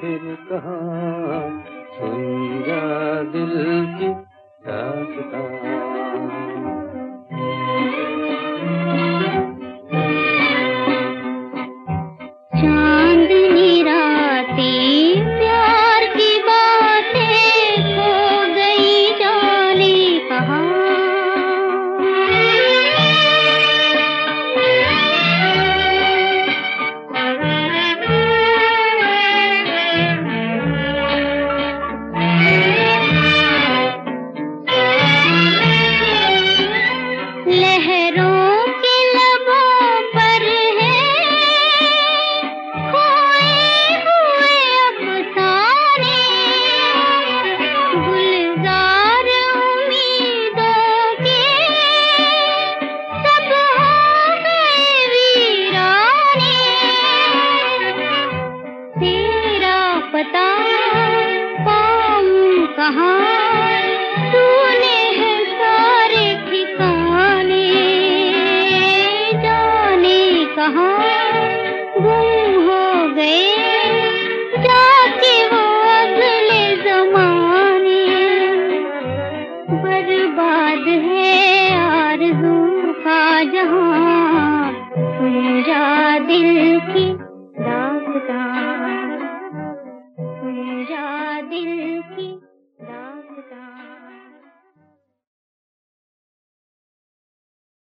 फिर कहा? दिल की दास्तां see दिल की